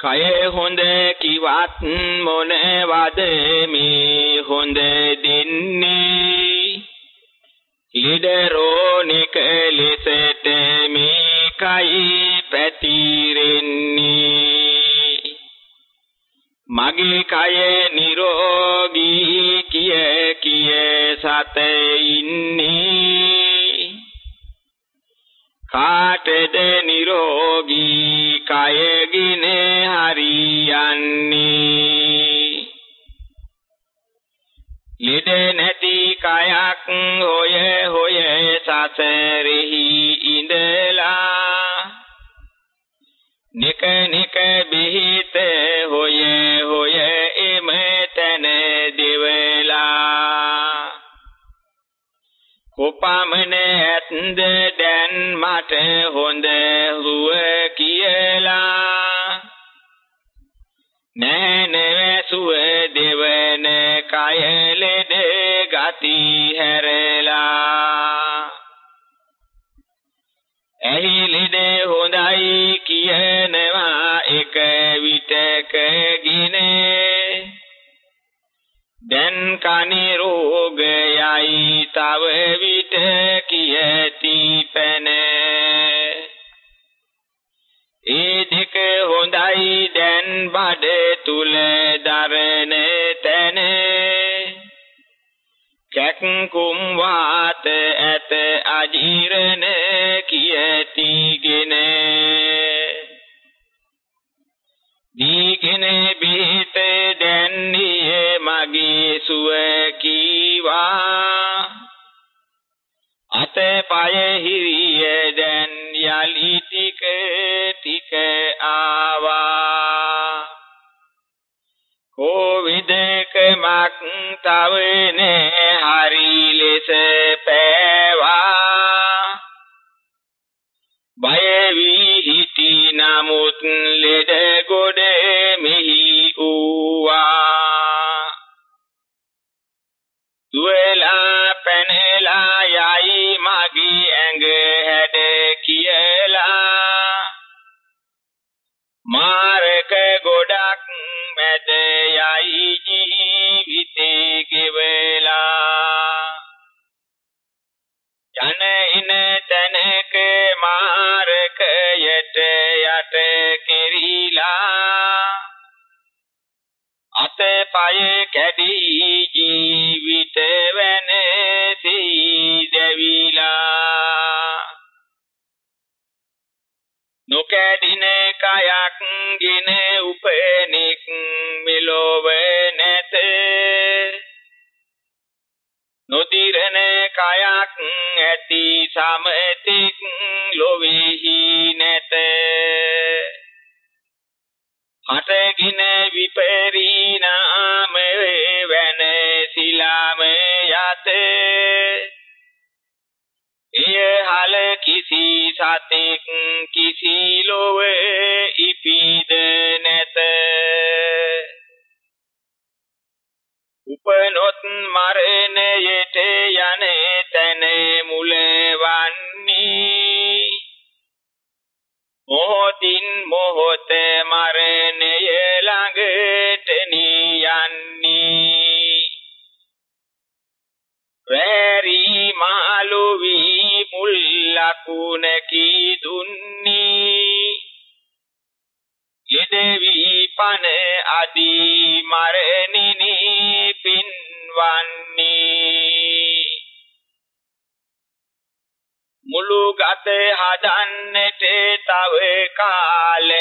කය හොඳ කිවත් මොනවද මේ හොඳ දෙන්නේ? ඉඩ රෝණික ලෙසට මේ කයි පැතිරෙන්නේ. මගේ කය නිරෝගී කිය කිය සත ඉන්නේ. කාටද නිරෝගී? කයගින හරියන්නේ. ලෙඩ නැති කයක් හොය හොය සසරෙහි ඉඳලා. නික නික බෙහෙත හොය හොය එම තන දෙවලා. කොපමණ ඇත්ද දැන් මට හොඳ හුව කියලා. නෑනවසුව දෙවන කය ලෙඩ ගති හැරලා. ඇහි ලෙඩ හොඳයි කියනවා එක විටක ගිනේ දැන් කනි රෝගයයි තව විට කියති පැන. ඒ දෙක හොඳයි දැන් බඩ තුල දරන තැන. කැක්කුම් වාත ඇත අජීරණ කියතිගෙන දීගෙන බෙහෙත දැන්නේ මගේ සුව කීවා. අතපය හිරිය දැන් යලි ටික ටික ආවා. කොවිදක මක් තවනේ හරි ලෙස පෑවා. බය වී හිටි නමුත් ලෙඩ ගොඩ මෙහි ඌවා. දුවලා පැනලා යයි මගේ ඇඟ හැඩ කියලා. මාරක ගොඩක් මැද යයි ජීවිතේ ගෙවලා. යන ඉන තැනක මාරකයට යට කෙරිලා අත පය කැඩී ජීවිත වෙනසී දෙවිලා. නොකැඩින කයක් ගින උපනික් මෙලොව නැත. නොදිරණ කයක් ඇති සමතික් ලොවේහි නැත. හටගින විපරිණාම වෙන සිලාම යත. එය හල කිසි සතෙක් කිසි ලොව ඉපිද නැත. උපනොත් මරණයට යන තැන මුල වන්නේ මොහොතින් මොහොත මරණය ළඟට නියන්නේ. වැරි මාළු වී මුල් ලකුණකි දුන්නී. යෙදවි පන අදී මරණිනි හදන්නට තව කාලය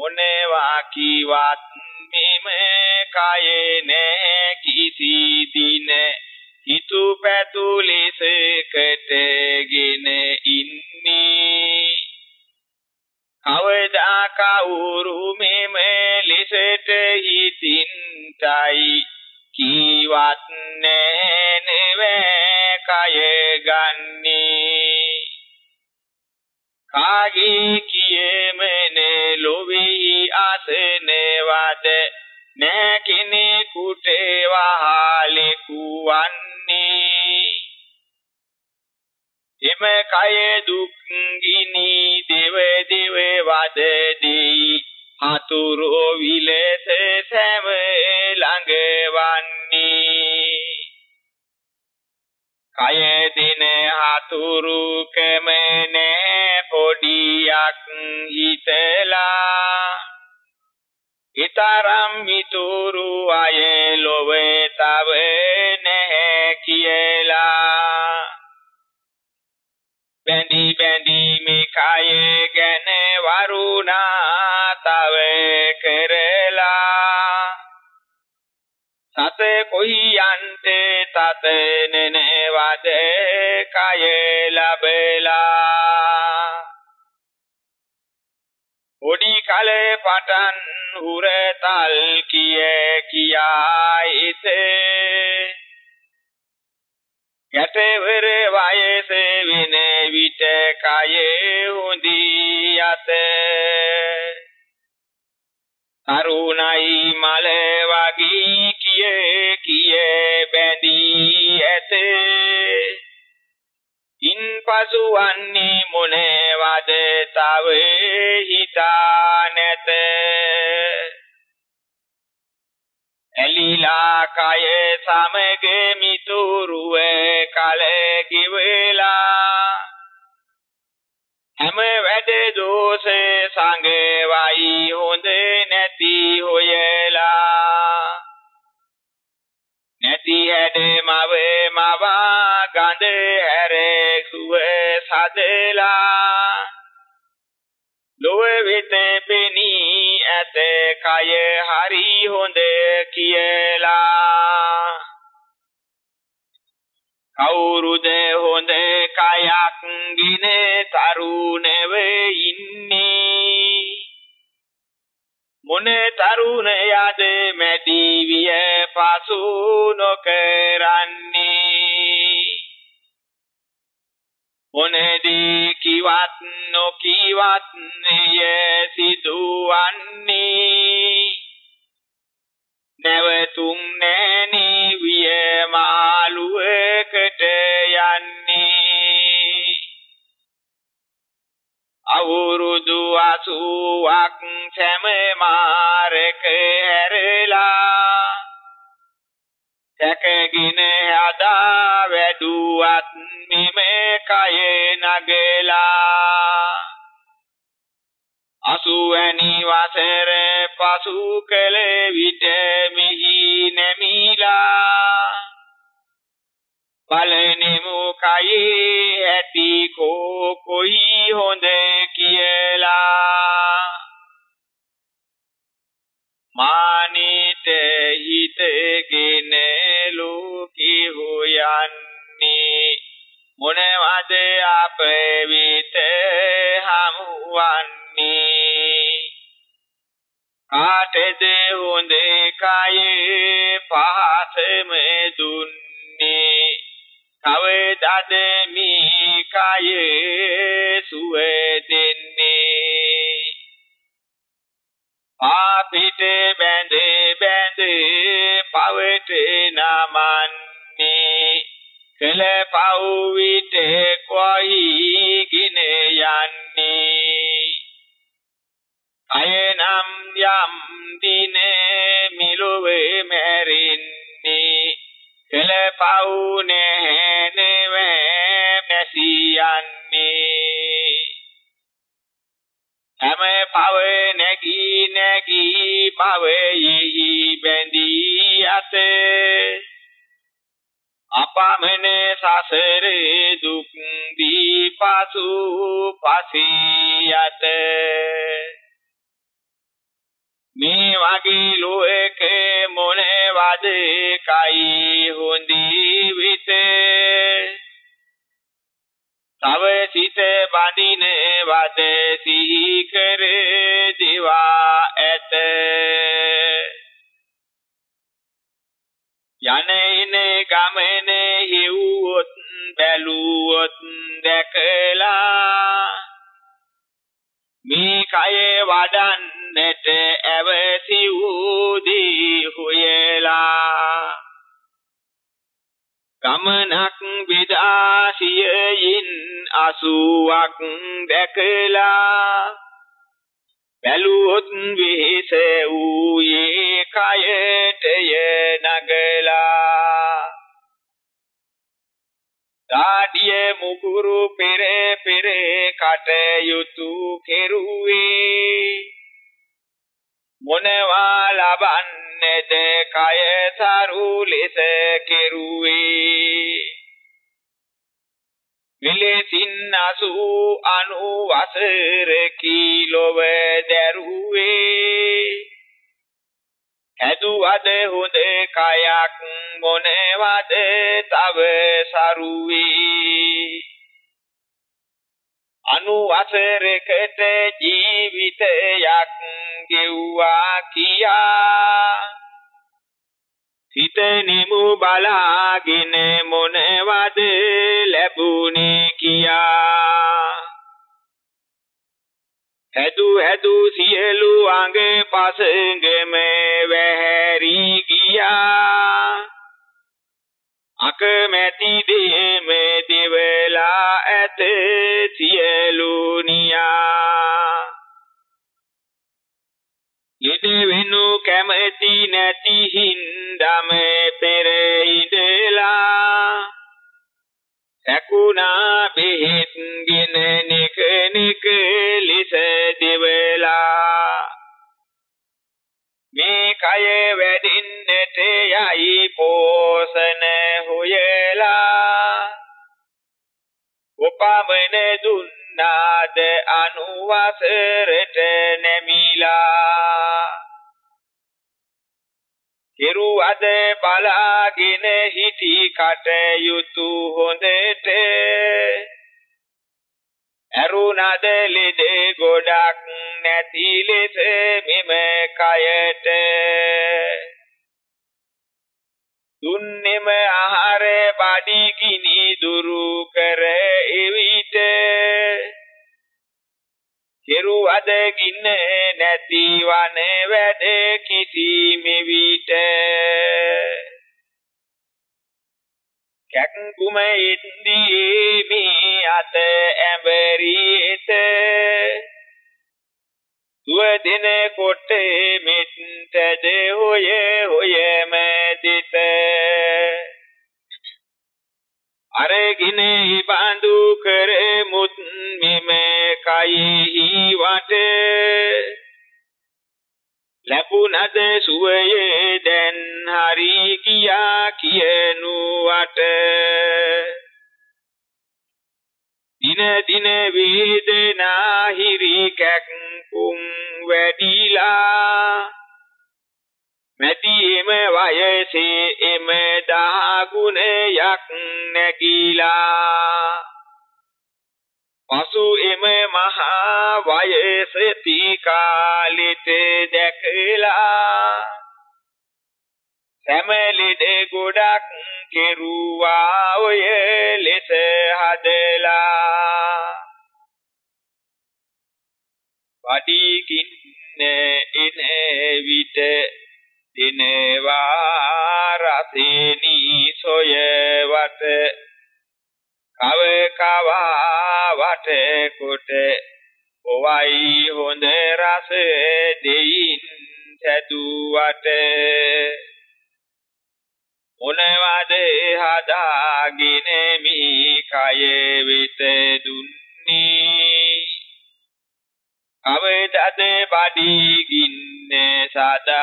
මොනවා කිවත් මෙම කයේ නැහැ කිසි දින. හිතු පැතු ලෙසකටගෙන ඉන්නේ. කවදා කවුරු මෙම ලෙසට හිතින්ටයි කීවත් නෑනෑ කය ගන්නේ. කාගේ කියමනේ ලොවේ අසනවද නෑ කෙනෙකුට වහලෙකු වන්නේ එම කය දුක් ගිනි දෙව දෙව වදදී. හතුරු විලස සැම ළඟ වන්නේ කය දින හතුරු කම නෑ පොඩියක් හිතලා ඊතරම් මිතුරු අය ලොවේ තව නැහැ කියලා. බැඳි බැඳි මේ කය ගැන වරුණා තව කරලා. සත කොහි යන්ට තත නෙනවද කය ලැබලා. ඔඩි කල පටන් හුරතල් කිය කියා ඉතේ. යටවර වයස වෙන විට කයේ හොඳී යත තරුණයි මල වගේ කිය කිය බැඳී ඇත. ඉන්පසු වන්නේ මොනවද තව හිතා නැත. ඇලිලා කය සමග මිතුරුව කල කිවලා. හැම වැඩ දෝෂ සංගවයි හොඳ නැති හොයලා. නැති හැඩ මව මවා ගඳ හැර සුව සදලා. ලොව වෙත පෙනී ඇත කය හරි හොඳ කියලා. කවුරුද හොඳ කයක් ගින තරුණව ඉන්නේ? මොන තරුණයද මැදි විය පසු නොකරන්නේ? මොනදී කිවත් නොකිවත් ය සිදුවන්නේ. නැවතුම් නැනි විය මාළුවකට යන්නේ. අවුරුදු 80ක් සෑම මාරක හැරලා සැකගෙන අදා වැඩුවත් මෙම කය නගලා. අසුවැනි වසර පසු කළ විට මිහි නැමිලා. බලනෙමු කයේ ඇති කෝ කොයි හොඳ කියලා. මානිත හිතගෙන ලෝකේ හොයන්නේ. මොනවද අප වෙත හමුවන්නේ? කාටද හොඳ කයේ පහසම දුන්නේ? කවදාද සිහි දාඩිය මුගුරු පෙර පෙර කටයුතු කෙරුවේ. මොනවා ලබන්නේද කය සරු ලෙස කෙරුවේ. මෙලෙසින් අසු අනු වසර කීලොව දැරුවේ. හැදුවද හොඳ කයක් මොනවද තව සරුවේ? අනු වසරකට ජීවිතයක් ගෙව්වා කියා. සිත නිමු බලාගෙන මොනවද ලැබුණේ කියා. හැදු හැදු සියලු අඟ පසඟම වැහැරි ගියා. අකමැති දෙම දෙවලා ඇත සියලු නියා. යෙද වෙනු කැමැති නැති හින්දම පෙර ඉඳලා සකුණා බෙහෙත් ගෙන නික නික ලෙස දෙවලා. මේ කය වැඩින්නට යයි පෝසන හොයලා. උපමන දුන්න නාද අනුවසරට නැමිලා. කෙරුවද බලාගෙන හිටි කටයුතු හොඳට. ඇරුණද ලෙඩ ගොඩක් නැති ලෙස මෙම කයට. දුන්නෙම ආහාර බඩි කිනි දුරු කර එවිට. කෙරුවද ගින්න නැති වන වැඩ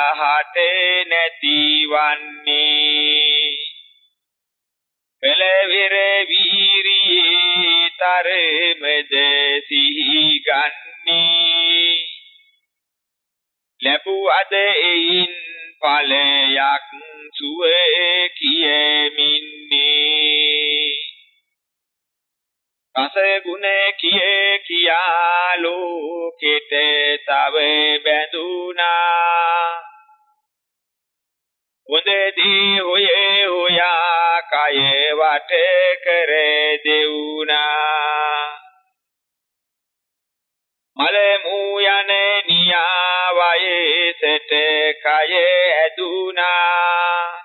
සදහට නැතිවන්නේ පෙළවිර වීරියේ තරමද සිහි ගන්නේ ලැබුවද එයින් ඵලයක් සුවේ කියමින්නේ. රස ගුණ කියේ කියා ලෝකෙට තව බැඳුනා. හොඳදී හොයේ හොයා කය වට කර දෙවුනා. මල මූ යන නියාවයේසට කය ඇදුනා.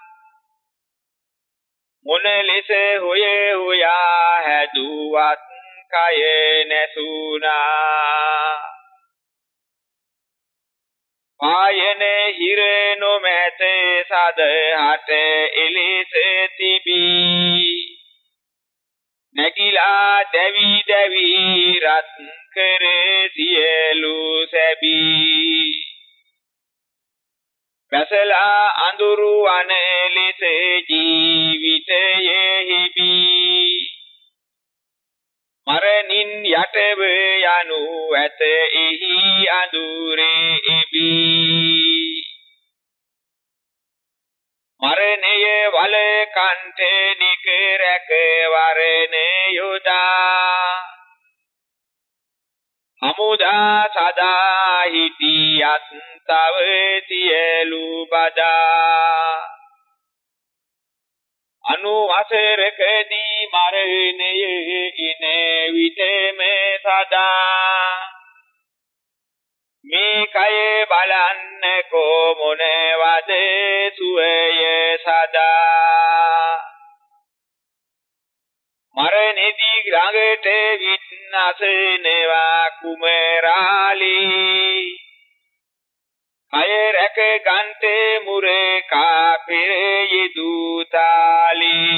මොන ලෙස හොයේ හොයා හැදුවත් කය නැසුනා. ආයන හිර නොමැත සදහට එලෙස තිබී නැගිලා දැවි දැවි රත් කර සියලු සැබී. වැසලා අඳුරු අන ලෙස ජීවිතයේ හිබී මරණින් යටව යනු ඇත. එහි අඳුරේ ඉබී මරණය වල කන්ට නිකරක වරණ යොදා. හමුදා සදා හිටියත් තව සියලු බදා. අනු වසරකදී මරණයේ ඉන විටම සදා. මේ කය බලන්න කොමොනවද සුවය සදා. මරණෙදී ළඟට වින්නසනවා කුමරාලී. කය රැක ගන්ට මුරේ කාපිරේ දූතාලී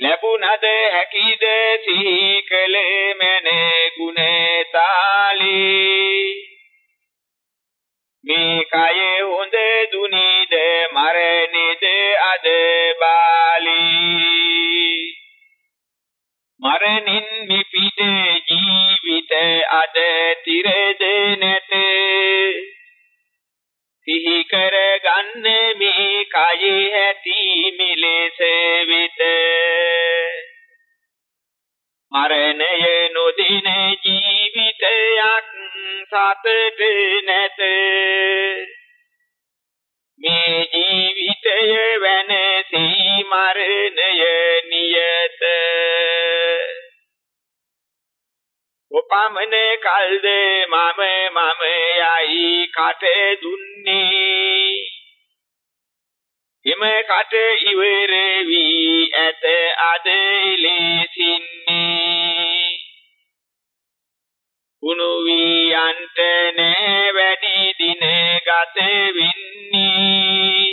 ලැබුණද හැකිද සිහි කලේ මනේ ගුණතාලී මේ කය හොඳ දුනිද මරණෙද අද බාලී? මරණින් මිපිට ජීවිත අද තිරද නැත? සිහි කර ගන්න මේ කය ඇති මිලෙස විත. මරණය නොදින ජීවිතයක් සතට නැත. මේ ජීවිතය වෙනසී මරණය නියත. උපමන කල්ද මම මම යයි කට දුන්නේ. එම කට ඉවර වී ඇත අද ලෙසින්නේ උණු වී යන්ට නෑ වැඩි දින ගත වෙන්නේ.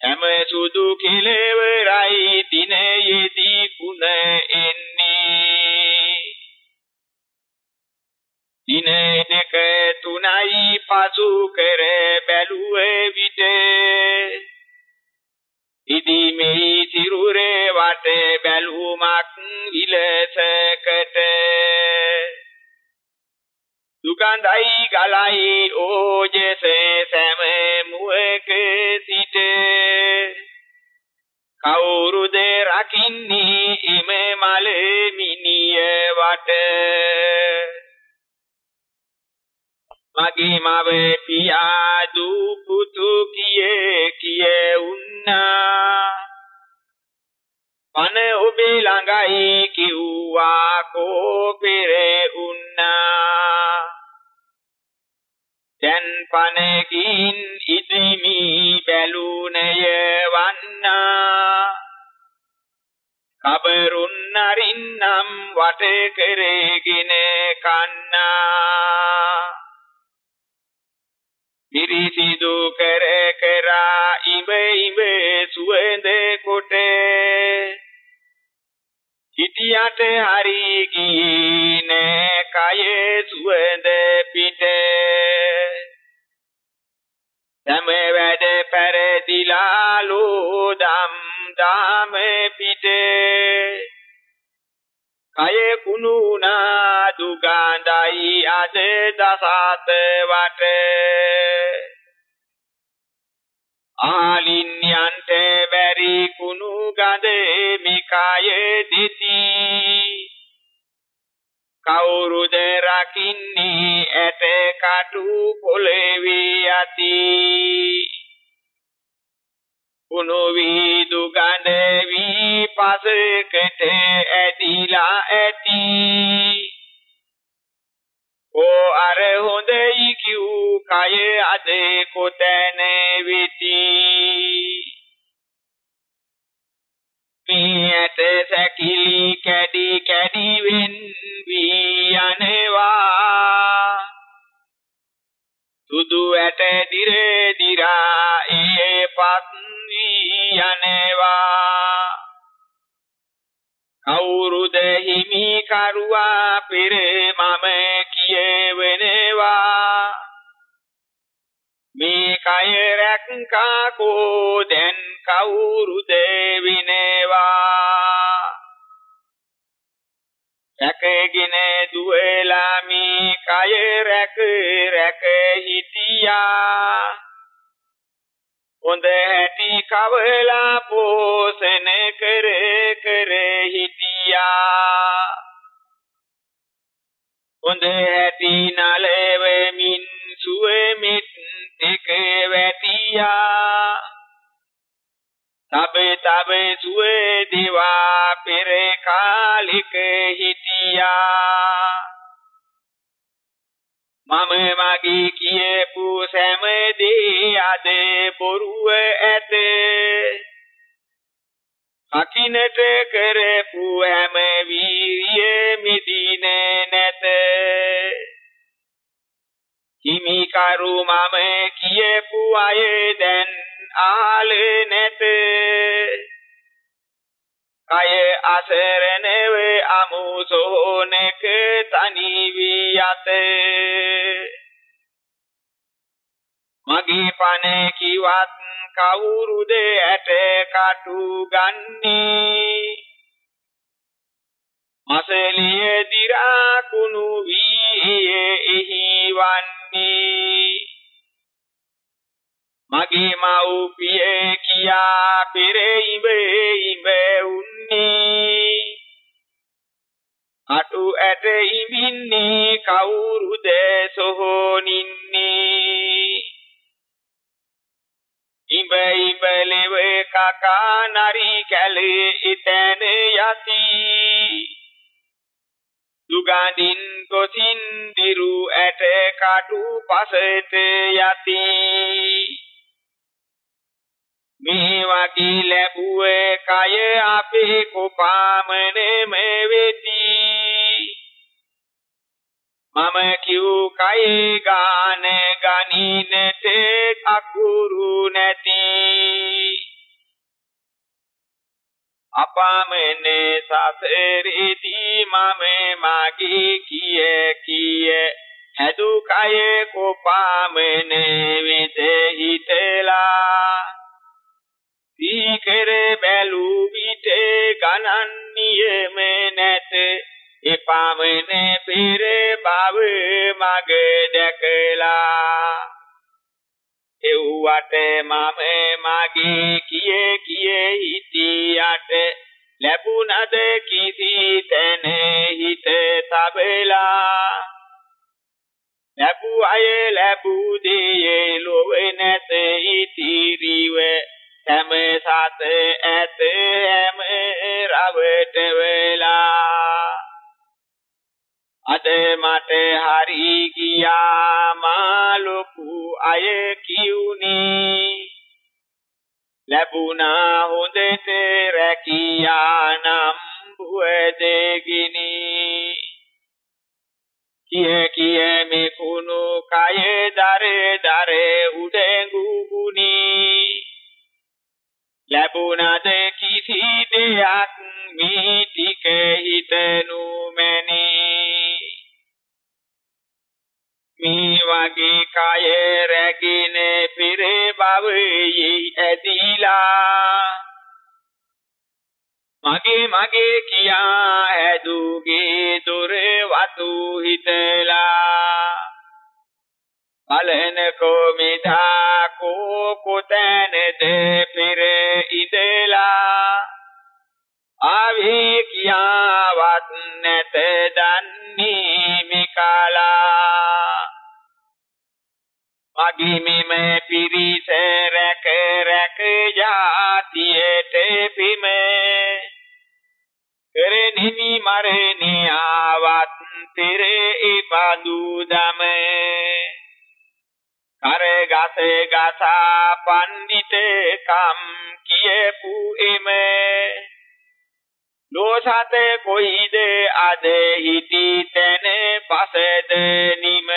හැම සුදු කෙලවරයි දිනයේදී කුණ එන්නේ. දින දෙක තුනයි පසු කර බැලුව විට. ඉදිමේ සිරුරේ වට බැලුමක් විලසකට දුකඳයි ගලයි ඕජස සෑම මුවක සිට. කවුරුද රකින්නේ එම මල මිනිය වට? මගේ මව පියා දූ පුතු කියේ කියේ උන්නා පන ඔබේ ළඟයි කිව්වා කෝ පෙරේ උන්නා දැන් පනකින් ඉදිමි බැලුනය වන්නා. කබරුන් නරින්නම් වට කරගෙන කන්නා. පිරිසිදු කර කරා ඉඹ ඉඹ සුවඳ කොට. හිටියට හරි ගියේ නෑ කය සුවඳ පිට. සම වැඩ පෙරදිලා ලෝදම් දාම පිට. කය කුණුනා දුගඳයි අද දසත වට. ආලින්යන්ට බැරි කුණු ගඳ මිකය දෙති. කවුරුද රකින්නේ ඇට කටු පොළවේ යති. කුණු වීදු ගඳ වී පසකට ඇදිලා ඇති. ඕ අර හොඳයි කිව් කය අද කොතැන වෙති පියට සැකිලි කැඩි කැඩි වෙන් වී යනවා සුදු ඇට දිර දිරා ඒ පත් වී යනවා කවුරුද හිමි කරුවා පෙර මම කියවෙනවා මේ කය රැක්කා කෝ දැන් කවුරුද විනේවා? රැකගෙන දුවලා මේ කය රැක රැක හිටියා. හොඳ හැටි කවලා පෝසන කර කර හිටියා. හොඳ හැටි නලවෙමින් සුවෙමිත් එක වැටියා. තබ තබ සුවේ දිවා පෙර කාලික හිටියා. මම මගේ කියපු සෑමදී අද බොරුව ඇත. අකිනට කරපු හැම වීරිය මිදිනේ නැත. හිමි කරු මම කියපු අය දැන් ආලේ නැත. කය අසරණව අමුසෝනක තනි වී යත. මගේ පණ කිවත් කවුරුද ඇට කටු ගන්නේ? මසලිය දිරා කුණු වී එහි වන්නේ. මගේ මව්පිය කියා පෙර ඉඹ ඉඹ උන්නේ. අටු ඇට ඉඹින්නේ කවුරුද සොහොනින්නේ? ඉඹ ඉඹ ලෙව කකා නරි කැලේ ඉතන යති. දුගඳින් ගොසින් දිරු ඇට කටු පසට යති. මේ වගේ ලැබුවේ කය අපේ කොපාමනෙම වෙති. මම කිව් කයේ ගාන ගනිනට අකුරු නැති. අපාමන සසරේදී මම මාගේ කිය කිය හැදු කය කොපාමන වෙත හිතලා. සීකර බැලු විට ගණන් නියම නැත. එපමණ පෙර බව මග දැකලා. එව්වට මම මගේ කිය කිය හිටියට ලැබුණද කිසි තැන හිත තබලා. ලැබූ අය ලැබූ දේ ලොව නැත ඉතිරිව. හැම සත ඇත හැම රවට වෙලා. අද මට හරි ගියා මා ලොකු අය කියුනේ ලැබුණා හොඳට රැකියා නම් බුවදගිනි කිය කිය මේ කුණු කය දර දර උඩඟුගුනි. ලැබුණද කිසි දෙයක් මේ ටික වගේ කය රැගෙන පෙර භවයේ ඇදිලා. මගේ මගේ කියා ඇදුගේ දොර වතු හිතලා. බලන කොමිදා කෝ කොතැනද පෙර ඉඳලා. ආවේ කියාවත් නැත දන්නේ මිකලා. මගේ මෙම පිරිස රැක රැක ජාතියට පිම කරෙනිමි මරණේ ආවත් තිරේ බඳු දම. කරගස ගසා පණ්ඩිත කම් කියපු එම. ලෝසත කොයිද අද හිටි තැන පසද නිම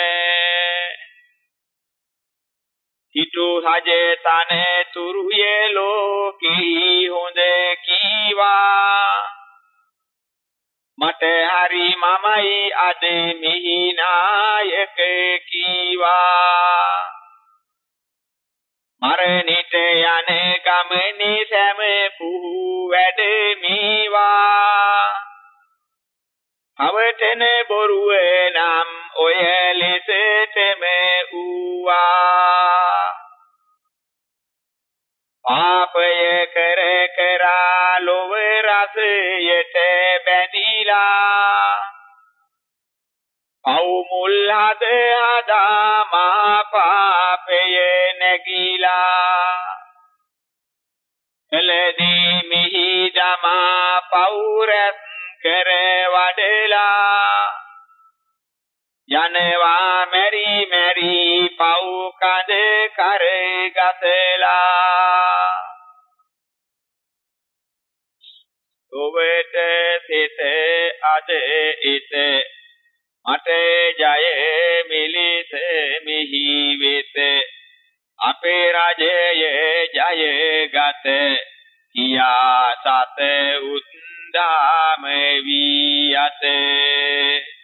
හිටු හජ තන තුරුයේ ලෝකී හොඳ කීවා. මට හරි මමයි අද මිහි නායක කීවා. මරණිට යන ගමනේ සෑම පුහු වැඩ මේවා. අවතන බොරුව නම් ඔය ලෙසටම ඌවා පාපය කර කරා ලොව රසයට බැඳිලා. පව් මුල් හද හදා මා පාපය නැගිලා. එළදී මිහි දමා පව් රැස් කර වඩලා. යනවා මෙරි මෙරි පව් කඳ කර ගසලා. ඔබට සිත අද ඉත මට ජය මිලිස මිහි වෙත. අපේ රජයේ ජය ගත කියා සත උද්දාම වී අතේ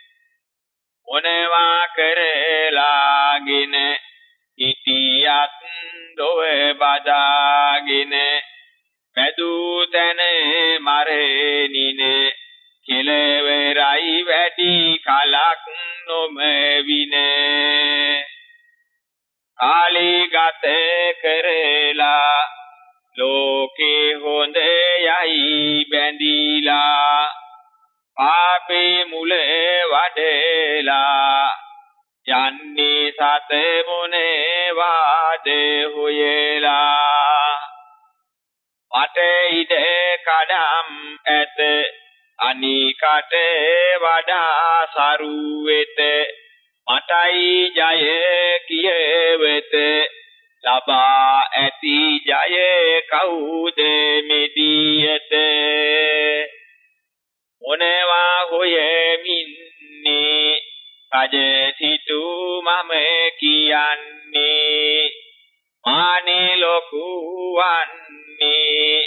මොනවා කරලාගෙන හිටියත් දොව බදාගෙන පැදූ තැන මරණින කෙලවරයි වැඩි කලක් නොම වින කාලී ගත කරලා ලෝකේ හොඳ යයි බැඳීලා පාපේ මුල වඩලා යන්නේ සත මොනේ වාද හොයලා. මට ඉඩ කඩම් ඇත අනිකට වඩා සරු වෙත. මටයි ජය කියවෙත ලබා ඇති ජය කවුද මෙදියට මොනවා හොයමින්නේ රජ සිටු මම කියන්නේ. මානේ ලොකු වන්නේ.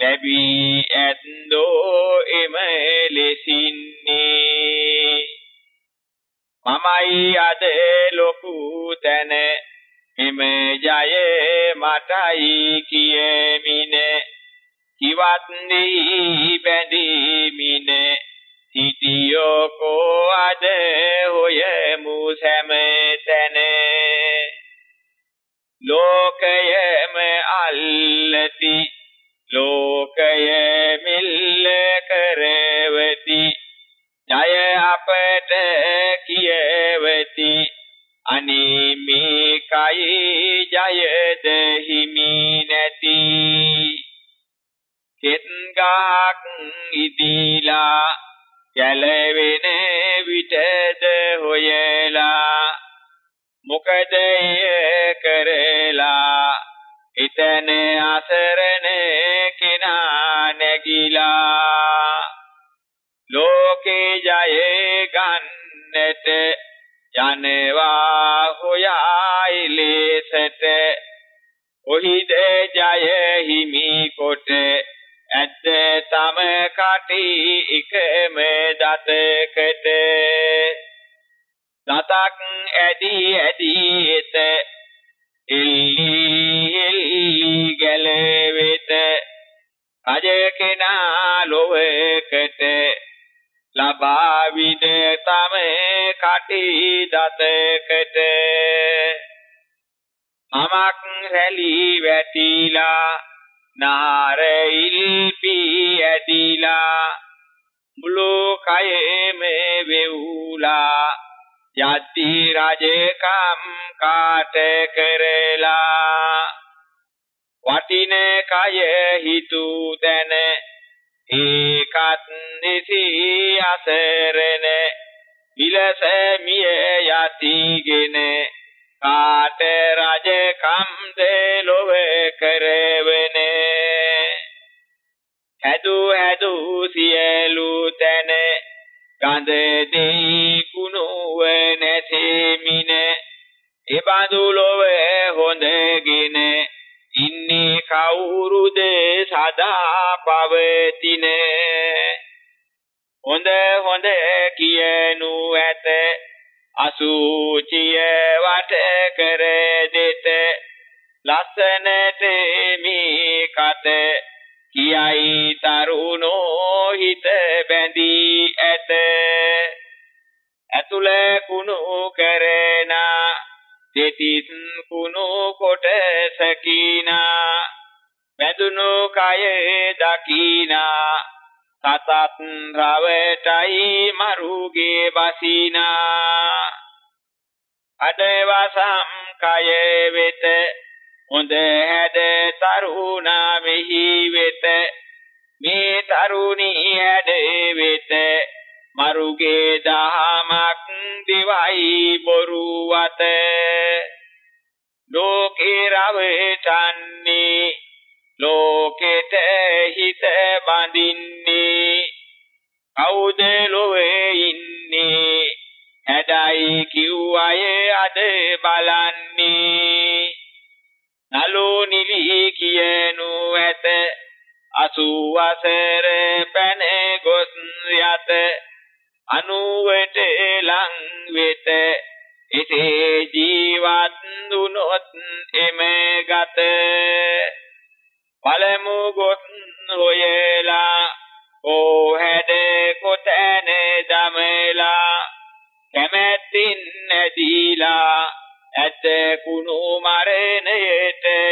ලැබී ඇත්දෝ එම ලෙසින්නේ. මමයි අද ලොකු තැන. එම ජය මටයි කියමිනේ. කිවත් දී බැඳීමින. සිටියෝ කෝ අද හොයමු සෑමතැන හැදු හැදු සියලු තැන ගඳ දෙයි සතත් රවටයි මරුගේ බසිනා අඩවසම් කය වෙත හොඳ හැද තරුණා මෙහි වෙත. මේ තරුණී හැඩ වෙත මරුගේ දහමක්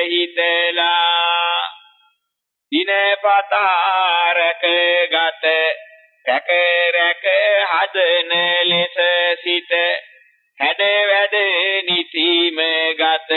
හිතලා දිනපතාරක ගත රැකරැක හදන ලෙස සිත හැඩ වැඩ නිතිම ගත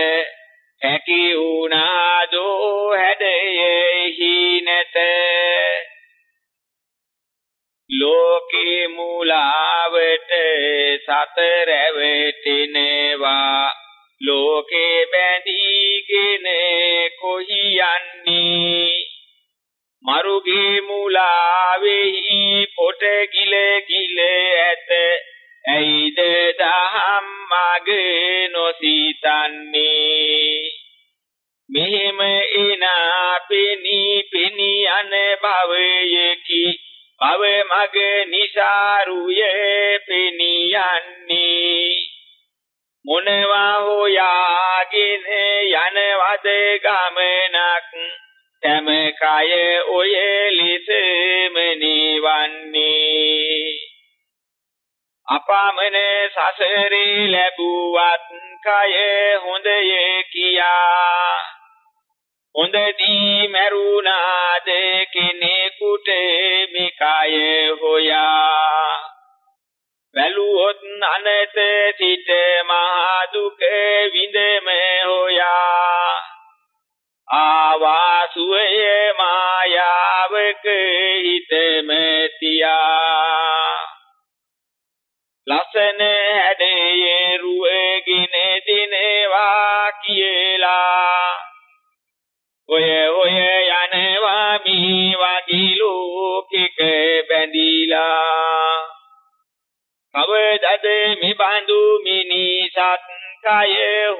සසරේ ලැබුවත්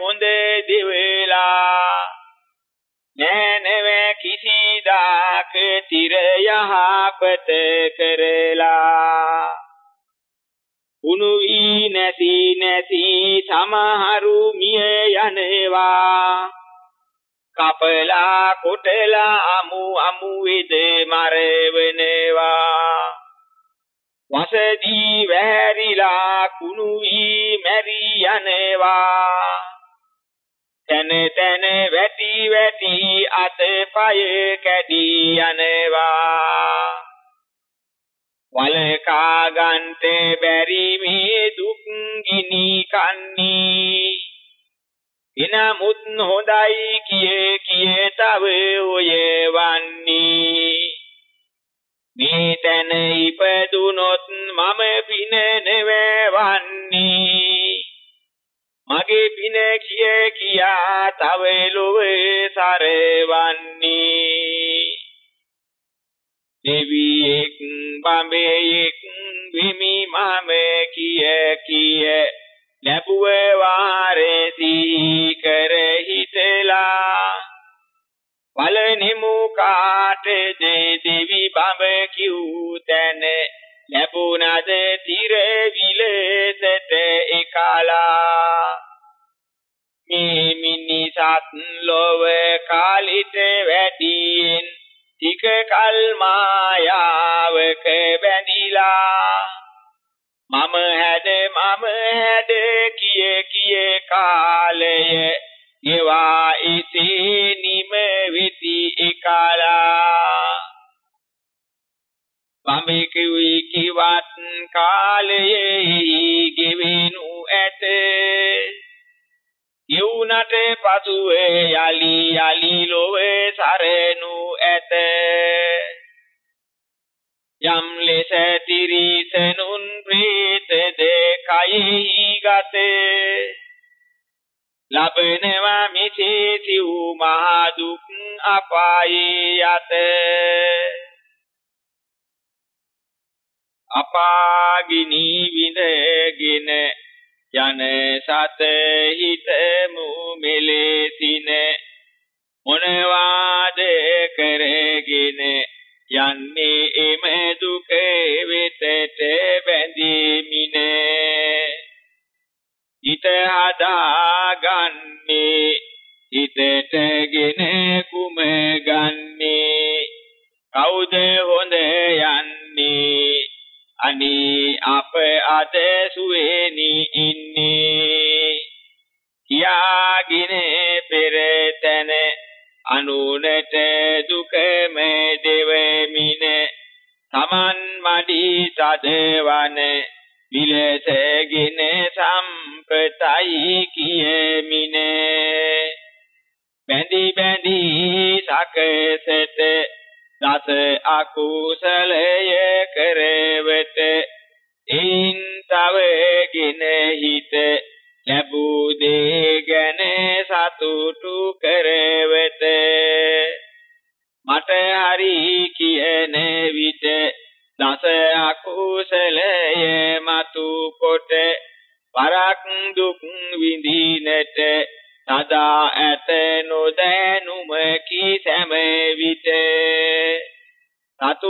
හොඳ දිවලා. නෑනව කිසිදාක තිර යහපත කරලා. උණු වී නැති නැති සමහරු මිය යනවා. කපලා කොටලා අමු අමු වෙද මරවනවා. වසදී වැරිලා කුණු වී මැරි යනවා. තන තන වැටි වැටි අතපය කැඩී යනවා. වලකා ගන්ට බැරි මේ දුක් ගිනි කන්නේ. එනමුත් හොඳයි කියේ කියේ තව ඔය වන්නේ මේ තැන ඉපදුනොත් මම පින නෙවවන්නේ. මගේ පින කිය කියා තව ලොව සරවන්නේ. දෙවියෙක් බඹෙක් විමි මම කිය කිය ලැබුව වාරේ කර හිතලා. බලනිමු කාටද දෙවි බඹ කිව් තැන ලැබුණද තිර විලසට එකලා. මේ මිනිසත් ලොව කාලිත වැඩියෙන් ටික කල් මායාවක බැඳිලා. මම හැද මම හැද කිය කිය කාලය ගෙවා ඉතේ නිම විති එකලා. බඹෙකුයි කිවත් කාලයේ ගෙවෙනු ඇත. යුණට පසුවේ යලි යලි ලොවේ සරණු ඇත. යම් ලෙස තිරිසනුන් ප්‍රේත දෙකයි ගතේ. ලබනවා මිසේ සිව් මහා දුක් අපායේ යත. අපාගිනි විඳගෙන යන සත හිතමු මෙලෙසින මොනවාද කරගෙන යන්නේ එම දුක වෙතට බැඳීමිනේ හිත හදාගන්නේ හිතටගෙන කුම ගන්නේ කවුද හොඳ යන්නේ? අනී අප අද සුවේනි ඉන්නේ. කියාගෙන පෙරතන අනුනට දුකම දෙවමින. තමන් මඩි තදවන විලසගෙන සම්පතයි කියමිනේ. බැඳි බැඳි සකසත දස අකුසලය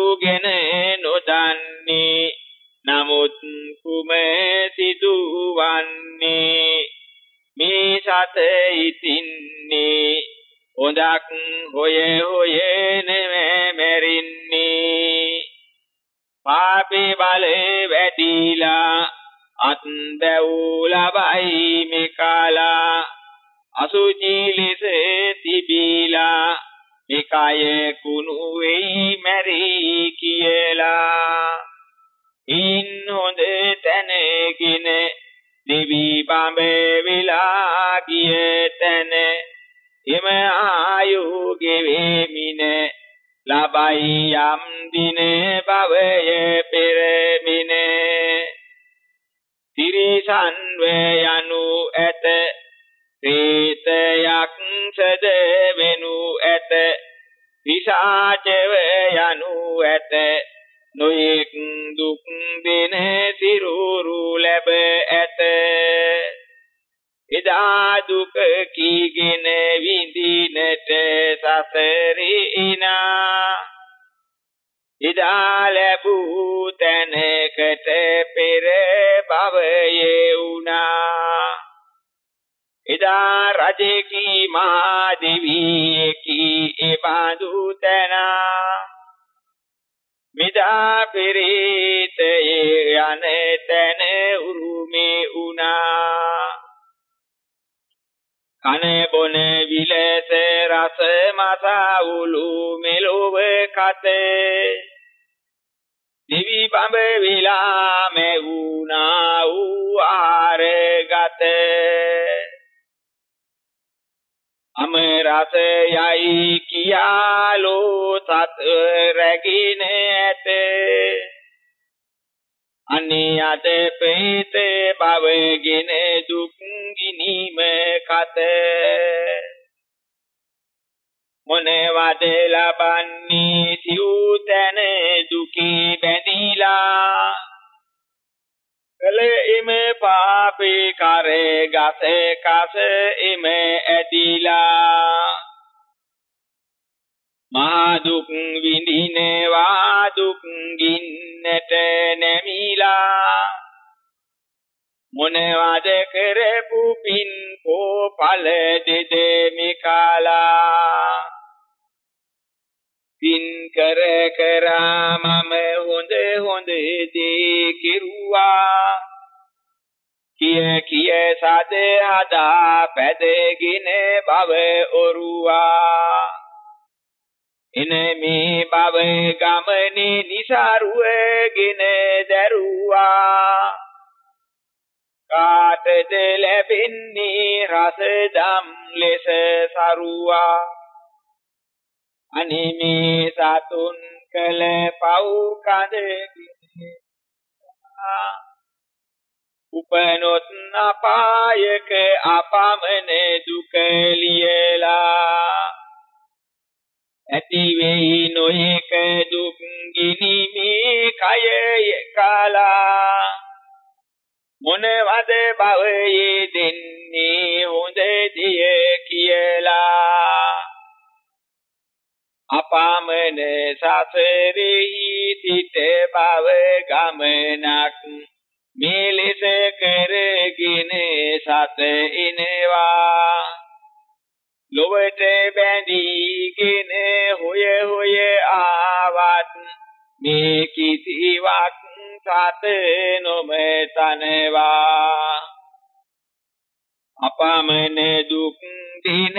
සතුගෙන නොදන්නේ. නමුත් කුම සිදුවන්නේ මේ සත ඉතින්නේ. හොඳක් හොය හොය නෙමෙරින්නේ පාපේ බලේ වැඩිලා අත් දැවුලබයි මේකලා අසුචි අනේ අද ප්‍රේත භවගෙන දුක් ගිනීම කත. මොනවද ලබන්නේ සිව්තන දුකී බැඳිලා. කල එම පාපේ කරේ ගස කස එම ඇදිලා. මහා දුක් විඳිනවා දුක් ගින්නට නැමිලා. මොනවද කරපු පින් කෝ ඵල දෙද මිකාලා පින් කර කරා මම හොඳ හොඳ දේ කෙරුවා. කිය කිය සද හදා පැදගෙන බව ඔරුවා. එන මේ බව ගමනේ નિසරුවගෙන දරුවා. කාටද ලැබෙන්නේ රස දම් ලෙස සරුවා. අනිමේ සතුන් කළ පව් කඳ උපනොත් අපායක අපමණ දුක ලියලා. ඇති වෙයි නොයක දුක් ගිනි මේ කය කාලා මොනවද භවයේ දෙන්නේ හොඳ දිය කියලා. අපාමන සසරෙහි සිට බව ගමනක් මේ ලෙස කරගෙන සත එනවා ලොවට බැඳීගෙන හොය හොය ආවත් මේ කිසිවක් සත නොමතනවා. අපමණ දුක් දින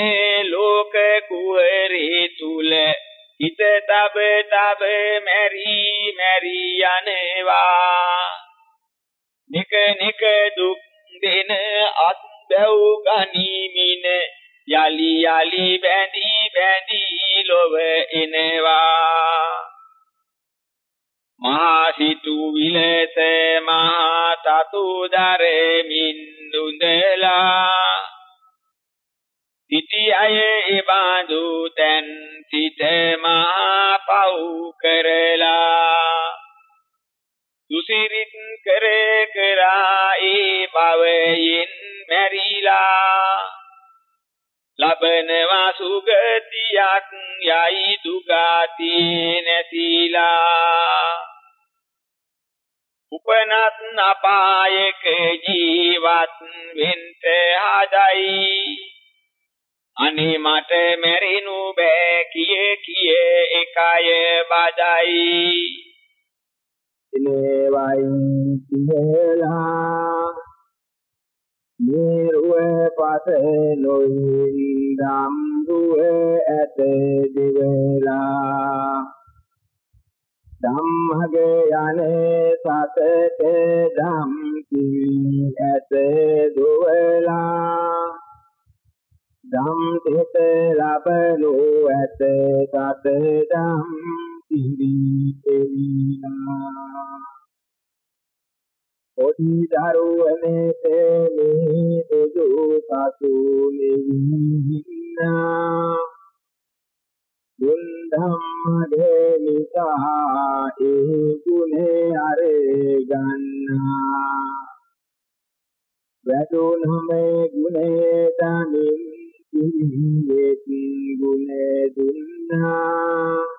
ලෝක කුහරේ තුල හිත තබ තබ මෙරි මෙරි යනවා. නික නික දුක් දින අත් බැව් ගනිමින යලි යලි බැඳි බැඳි ලොව එනවා. මහා සිතු විලස මහා තතු දරමින් දුඳලා. සිටි අය එබඳු තැන් සිට මහා පව් කරලා. දුසිරිත් කර කරා ඒ භවයෙන් මැරිලා. ලබනවා සුගතියක් යයි දුගති නැතිලා. උපනත් අපායක ජීවත් වෙන්ට හදයි. අනේ මට මැරෙනු බෑ කිය කිය එකය බදයි. ඉලේවයි කියලා නිරුවේ පසේ නොයින්දම් දුවේ ඇත දිවලා. ධම්මගේ යනේ සතට ධම් කී ඇත දුවලා. ධම් තෙත ලබනු ඇත සත ධම් කිරි එවිනා පොඩි දරුවනේට මේ දුදු සතු නිවිනා දුන් ධම්මගේ නිසා ඒ ගුණේ අරේ ගන්නා වැදුනම ගුණේ දමින් කිහියෙත් ගුණේ දුන්නා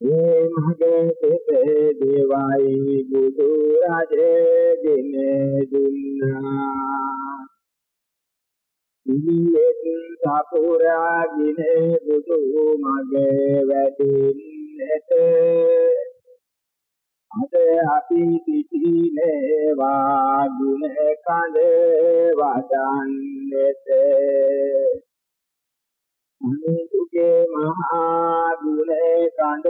ඒ මගේ සිතේ දේවයි බුදු රජගෙන දුන්නා ඉලියෙත් සපුරාගෙන බුදු මගේ වැඩින්නට අද අපි පිටිනේවා ගුණ කඳ වදන්නට අනිතුගේ මහා ගුණ කඳ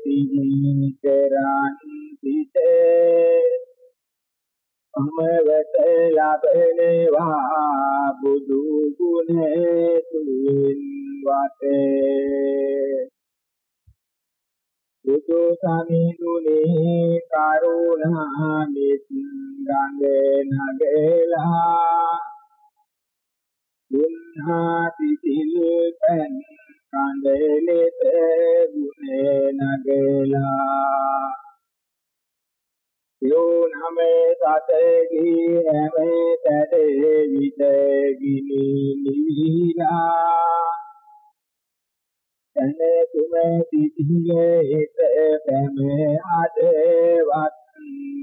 සිහි කරන් සිටේ. අමවත ලබනවා බුදු ගුණ තුලින් වතේ බුදු සමිඳුනේ කරුණා මිත් ගංගේ නගලා දුන්හා පිසිල් පෙන් කඳලෙත ගුනේ නගලා යෝ නමේ සතේගී හැමේ තදේ විද ගිනි නිවිලා එනේ තුමේ සිටියේ හිත පැම ආදේවත්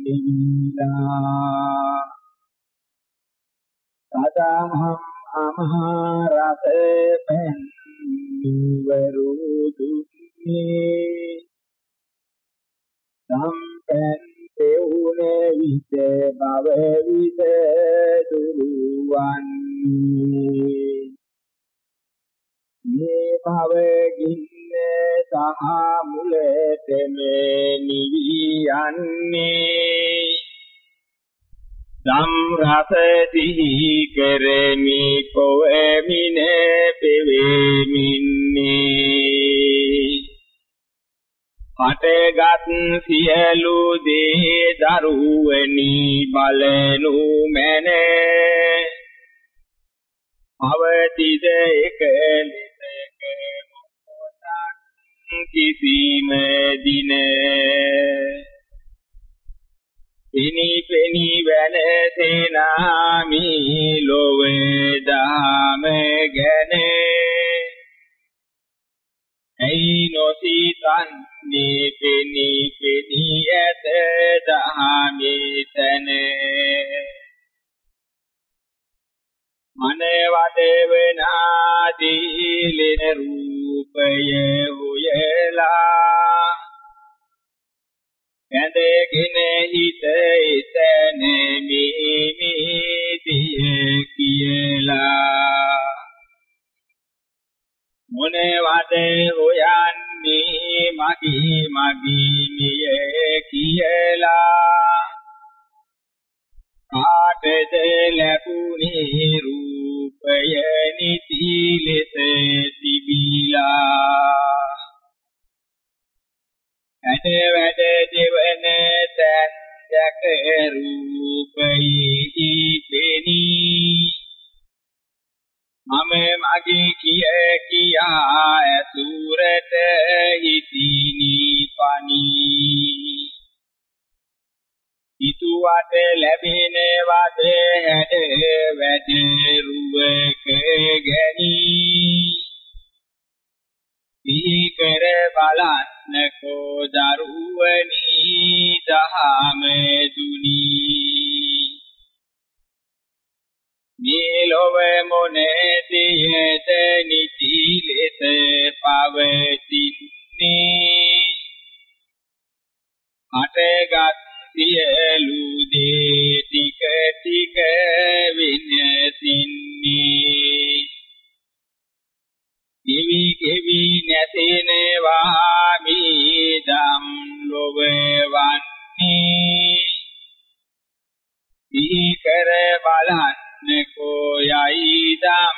නිවිලා සදාහම් අමහරතේ පෙන් නිවරු දුන්නේ සම්පෙන් තෙවුනේ විස බව විස දුරුවන්නේ මේ භව ගින්නේ සහ මුලට මේ නිවි යන්නේ ධම් රස දිහි කරමි කොෙමිනේ පෙවෙමින්නේ. හටගත් සියලු දේ දරුවනි බලනු මැනේ. අවතිද එක ලෙසක මොහොතක් කිසිම දින. ඉනි පෙනි වෙනසෙනාමි ලොවේ දාම ගැන. ඇයි නොසිතන්නේ පෙනි පෙනි ඇත දහමේ තනේ? මනවද වනාදී ලෙන රූපය හොයලා ඇඳගෙන හිත ඉතන මිමිතිය කියලා. මොනවද හොයන්නේ මගේ මගේ නිය කියලා. කාටද ලැබුණේ රූපය නිති ලෙස තිබිලා. ඇට වැඩ දෙවන තැන් දැක රූපයි පෙනී මම මගේ කිය කියා ඇසුරට හිතිනි පනී හිතුවට ලැබෙන වද හැඩ වැඩ රුවක ගැනී දීකර බලන්නකෝ දරුවනි දහම දුනී මේ ලොව මොනේතියද නිති ලෙස පවතින්නේ අටගත් සියලු දේ ටික ටික විනසින්නේ කිවි කිවි නැසෙනවා මිදම් ලොව වන්නේ දීකර බලන්න කොයයි දම්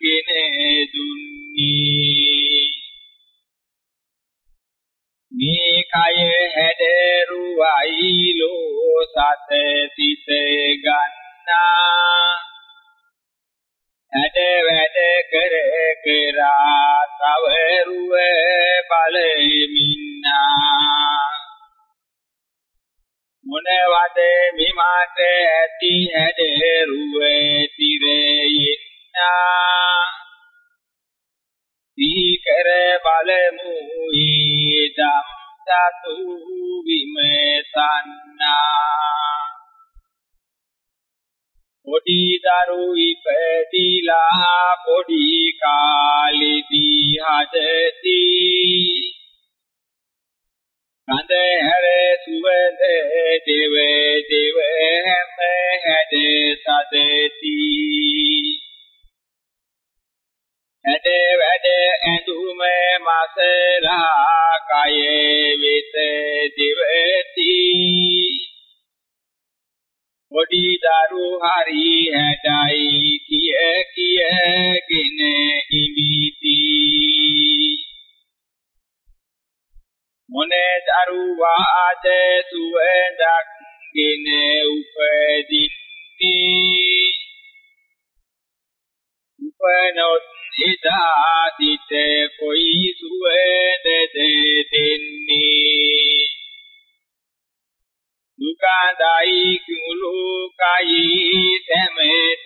ගෙන දුන්නේ මේ කය හැදරුවයි ලෝ සත සිත ගන්නා ඇඩ වැඩ කර කරා තවරුව බලමින්නා. මොනවද මිමාට ඇති ඇඩරුව තිරෙයින්නා. දීකර බලමු ඊදම් සතු විමසන්නා. පොඩි දරු ඉපදිලා පොඩි කාලෙදී හදති කඳ හැර සුවඳ දෙව දෙව හැම හැද සදති. හැද වැඩ ඇඳුම මසලා කය වෙත දෙවති. පොඩි දරු හරි හැඩයි කිය කියගෙන ඉමිති මොනේ දරුවාද සුවඳක් ගෙන උපදින්නේ උපනොත් එදා සිට කොයි සුවඳද දෙන්නේ? දුකඳයි කුළු කයි සෑම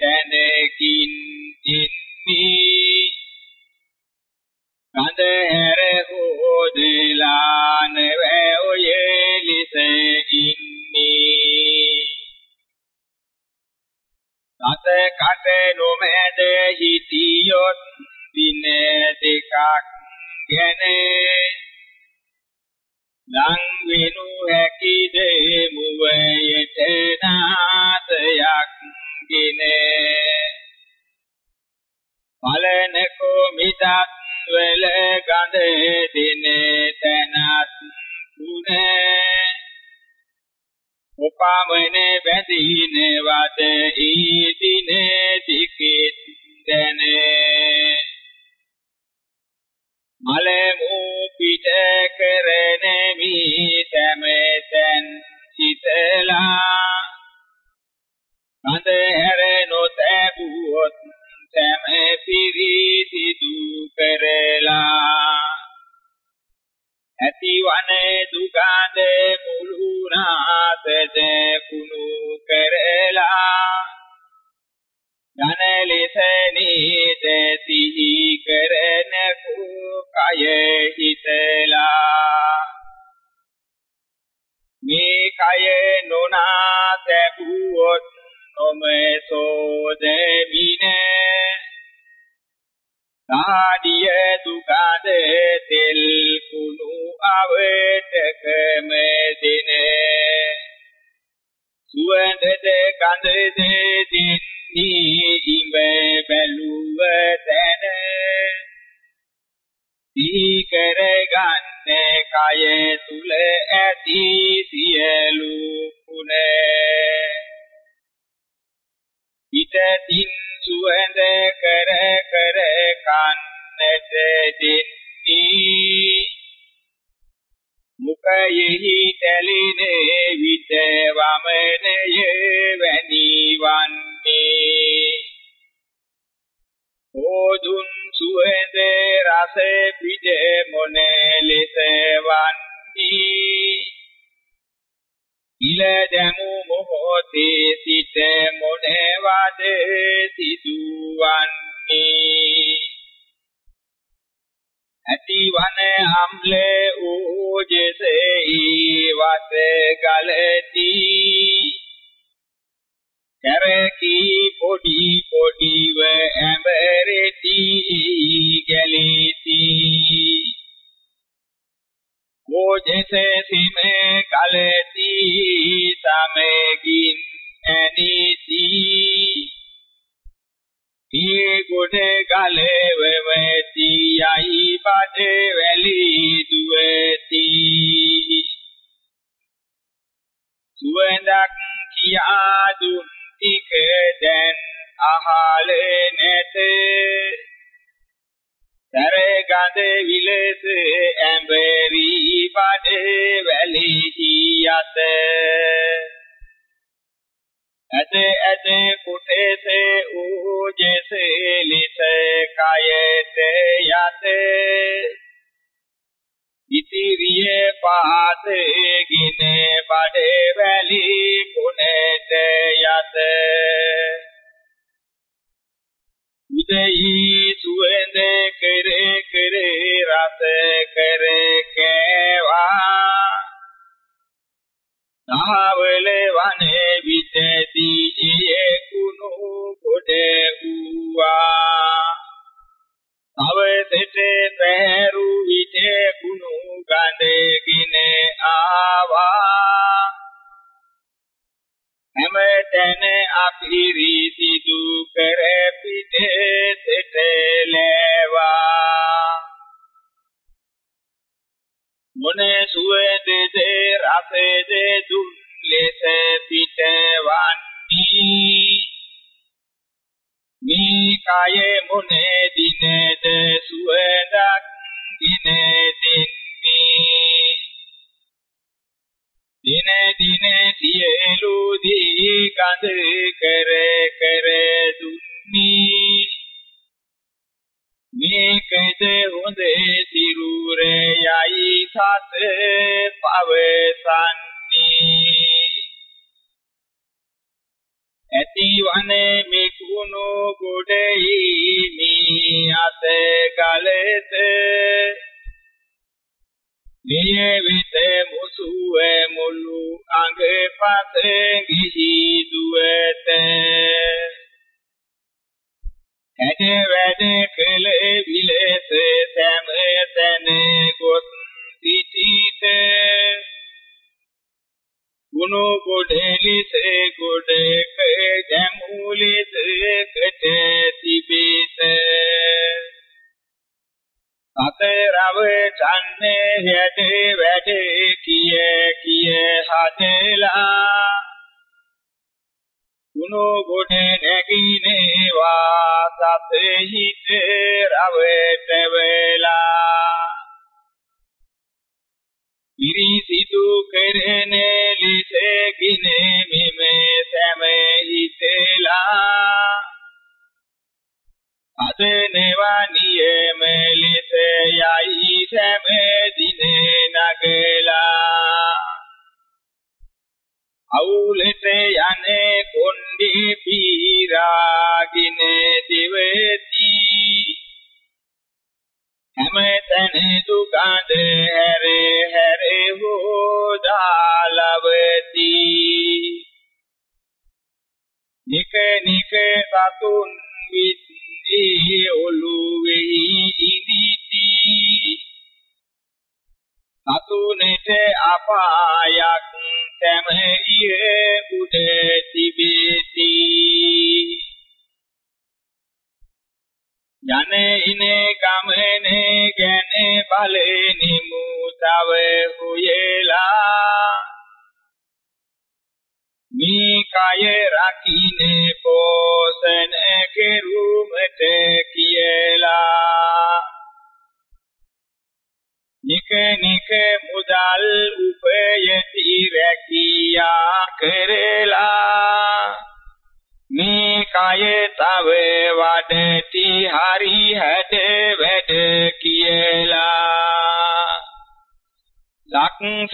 තැනකින් ඉන්නේ කඳ හැර හොදලා නැවේ ඔය ලිස ඉන්නේ සත කට නොමැද හිටියොත් දින දෙකක් ගැන. ලං වෙනු හැකිද මුවයට නාතයක් ගින පලනකෝ මිදත් වල ගඳ දින තනත් කුණ උපමන බැඳින වද ඊදින තිකිට දැන. මලමු පිට කරන මී සැමෙතන් සිතලා. කඳ හැර නොතැබුවොත් සැම පිරිසිදු කරලා. ඇතිවන දුකඳ මුළු නාසද කුණු කරලා. ධන ලෙස නීත සිහි කරන කය හිතලා. මේ කය නොනාතැබුවොත් නොමසෝදමිනේ සාඩිය දුකද තෙල් කුණු අවටකම දිනේ. සුවඳද ගඳද te සැප දැමූ ලෙසකට තිබිත සතරව ඡන්නේ යදී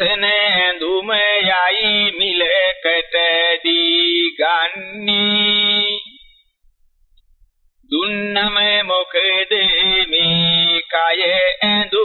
වසන ඇඳුම යයි මිලකට දී ගන්නේ දුන්නම මොකද මේ කය ඇඳු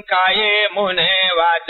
काये मुने वाच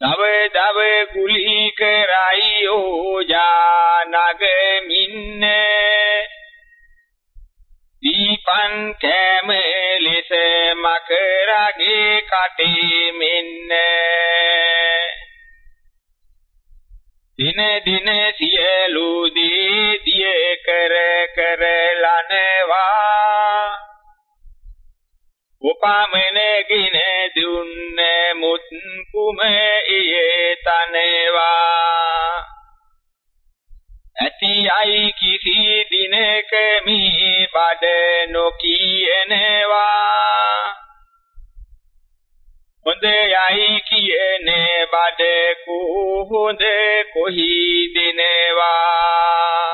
දව දව කුලී කරයි ඕජා නගමින්නේ දීපන් කැම ලෙස මකරගේ කටේ මෙන්න දින දින සියලු දී දිය කර කර ලනවා. උපමනගින දුන්න මුත් කුම ඊයේ තනවා. ඇති අයි කිසි දිනක මී බඩ නොකියනවා. හොඳ යයි කියන්නේ බඩ කොහොඳ කොහි දිනවා.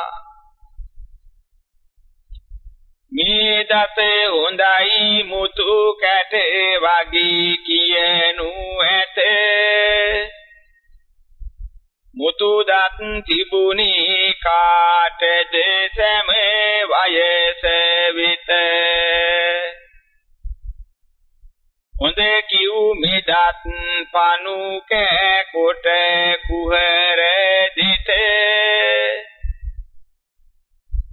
මේ දස හොඳයි මුතු කැට වගේ කියනු ඇත. මුතු දත් තිබුණි කාටද සෑම වයස විත. හොඳ කිව් මෙදත් පනු කෑ කොට කුහර දිත.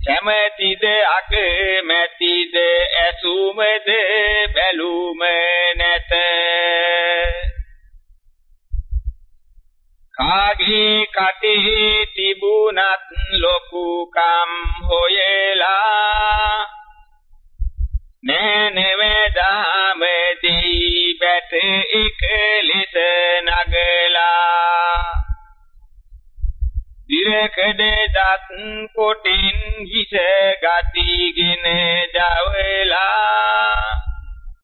කැමැතිද අකමැතිද? ඇසුමද බැලුම නැත. කාගේ කටේ තිබුණත් ලොකුකම් හොයලා නෑනවදාමදී බැට එක ලෙස නගලා දිරකඩ දත් කොටින් හිස ගතිගෙන දවලා